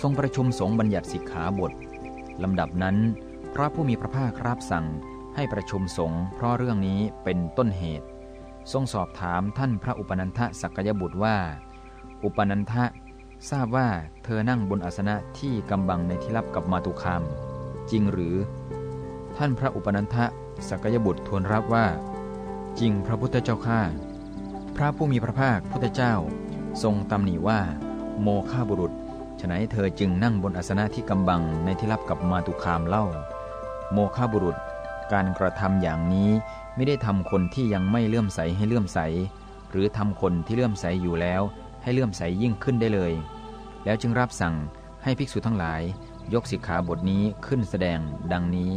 ทรงประชุมสงฆ์บัญญัติสิกขาบทลำดับนั้น พระผู้มีพระภาครับสั่งให้ประชุมสงฆ์เพราะเรื่องนี้เป็นต้นเหตุ ทรงสอบถามท่านพระอุปนันทสักยบุตรว่า อุปนันทะทราบว่าเธอนั่งบนอาสนะที่กำบังในที่รับกับมาตุคาม จริงหรือ ท่านพระอุปนันทสักยบุตรทูลรับว่า จริงพระพุทธเจ้าข้าพระผู้มีพระภาคพุทธเจ้า ทรงตำหนิว่า โมฆะบุรุษ ฉนัยเธอจึงนั่งบนอาสนะที่กำบังในที่รับกับมาตุคามเล่า โมฆะบุรุษ การกระทำอย่างนี้ไม่ได้ทำคนที่ยังไม่เลื่อมใสให้เลื่อมใส หรือทำคนที่เลื่อมใสอยู่แล้ว ให้เลื่อมใสยิ่งขึ้นได้เลย แล้วจึงรับสั่งให้ภิกษุทั้งหลาย ยกสิกขาบทนี้ขึ้นแสดงดังนี้